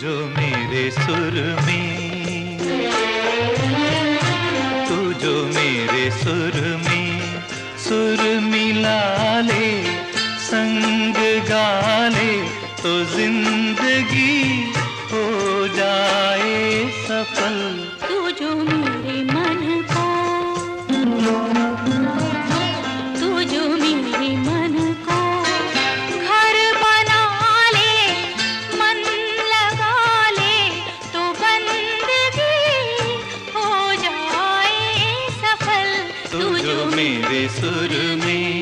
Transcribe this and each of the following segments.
जो मेरे सुर में। तू जो मेरे सुर में। सुर मिला ले, संग गाले तो ज़िंदगी हो जा मेरे सुर में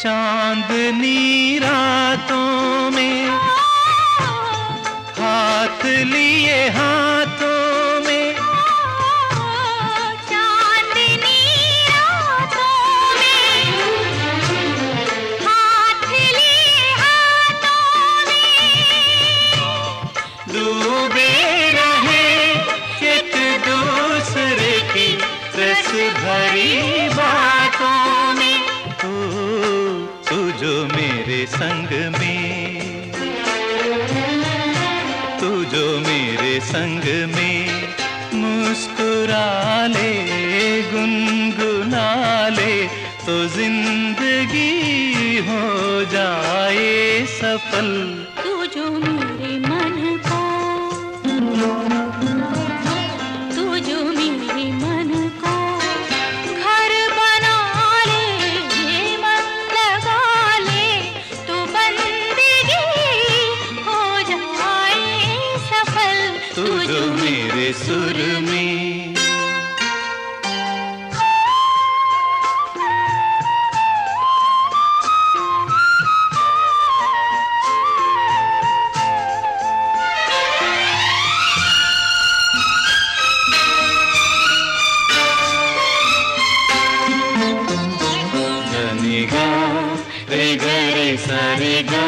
चांदनी रातों में हाथ लिए हाथों में। चांदनी रातों में हाथ लिए हाथों में। डूबे रहे एक दूसरे की रस भरी बातों। संग में। तू जो मेरे संग में मुस्कुरा ले गुनगुना ले तो ज़िंदगी हो जाए सफल। तू जो सफल मेरे सुर में। गा रे ग रे सा रे ग रे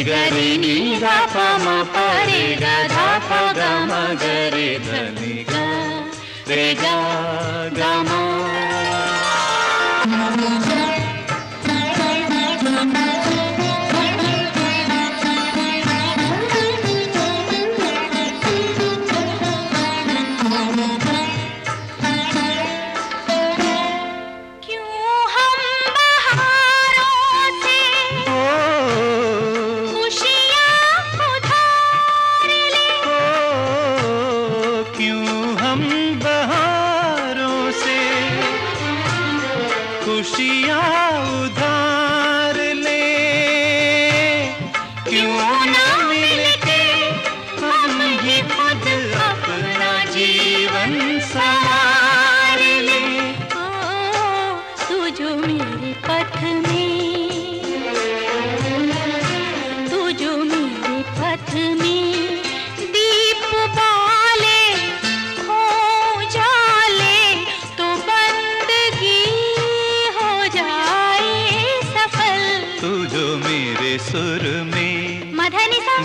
रे ग रे नि ग प म प रे ग ध प ग म ग रे ध खुशियाँ उधार ले। क्यों ना मिलके हम ही खुद